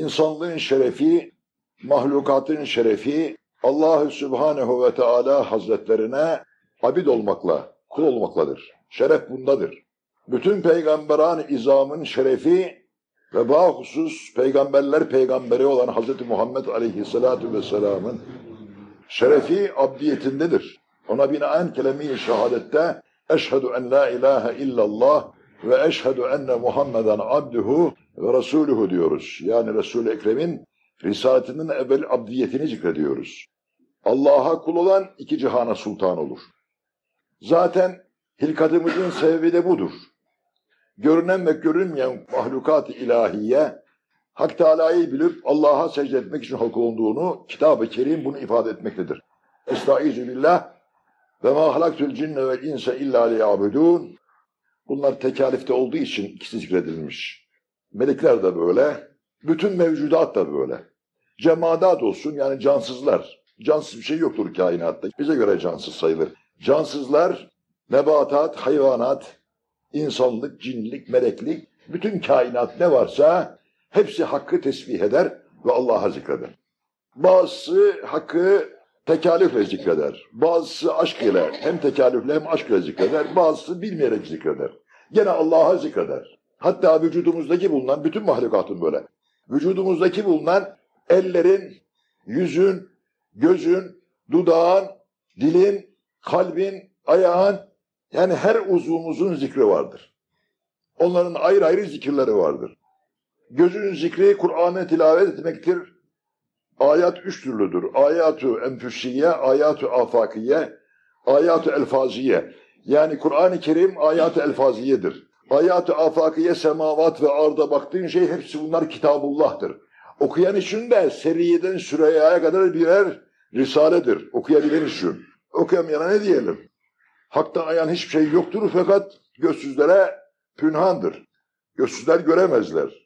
insanlığın şerefi, mahlukatın şerefi Allahü Sübhanehu ve Teala Hazretlerine abid olmakla, kul olmakladır. Şeref bundadır. Bütün peygamberan izamın şerefi ve bahusus peygamberler peygamberi olan Hazreti Muhammed Aleyhisselatü Vesselam'ın şerefi abdiyetindedir. Ona binaen kelime-i şehadette eşhedü en la ilahe illallah ve eşhedü enne Muhammeden abduhu ve resuluhu diyoruz. Yani Resul-i Ekrem'in risaletinin evvel abdiyetini zikrediyoruz. Allah'a kul olan iki cihana sultan olur. Zaten hilkatımızın sebebi de budur. Görünen ve görünmeyen mahlukat-ı ilahiye Hak Teala'yı bilip Allah'a secde etmek için halk olduğunu Kitab-ı Kerim bunu ifade etmektedir. Estaizu billah ve ma halaktul cinne vel insa illa liyabudun. Bunlar tekalifte olduğu için ikisi zikredilmiş. Melekler de böyle, bütün mevcudat da böyle. Cemadat olsun yani cansızlar. Cansız bir şey yoktur kainatta. Bize göre cansız sayılır. Cansızlar, nebatat, hayvanat, insanlık, cinlik, meleklik, bütün kainat ne varsa hepsi hakkı tesbih eder ve Allah'a zikreder. Bazısı hakkı tekalifle zikreder. Bazısı aşk ile hem tekalifle hem aşk ile zikreder. Bazısı bilmeyerek zikreder. Gene Allah'a zikreder. Hatta vücudumuzdaki bulunan bütün mahlukatın böyle. Vücudumuzdaki bulunan ellerin, yüzün, gözün, dudağın, dilin, kalbin, ayağın yani her uzvumuzun zikri vardır. Onların ayrı ayrı zikirleri vardır. Gözün zikri Kur'an'ı tilavet etmektir. Ayat üç türlüdür. Ayatu enfüsiye, ayatu afakiye, ayatu elfaziye. Yani Kur'an-ı Kerim ayat-ı elfaziyedir. Ayat-ı afakiye, semavat ve arda baktığın şey hepsi bunlar Kitabullah'tır. Okuyan için de seriyeden Süreyya'ya kadar birer risaledir. Okuyabilen için. Okuyamayana ne diyelim? Hak'tan ayan hiçbir şey yoktur fakat gözsüzlere pünhandır. Gözsüzler göremezler.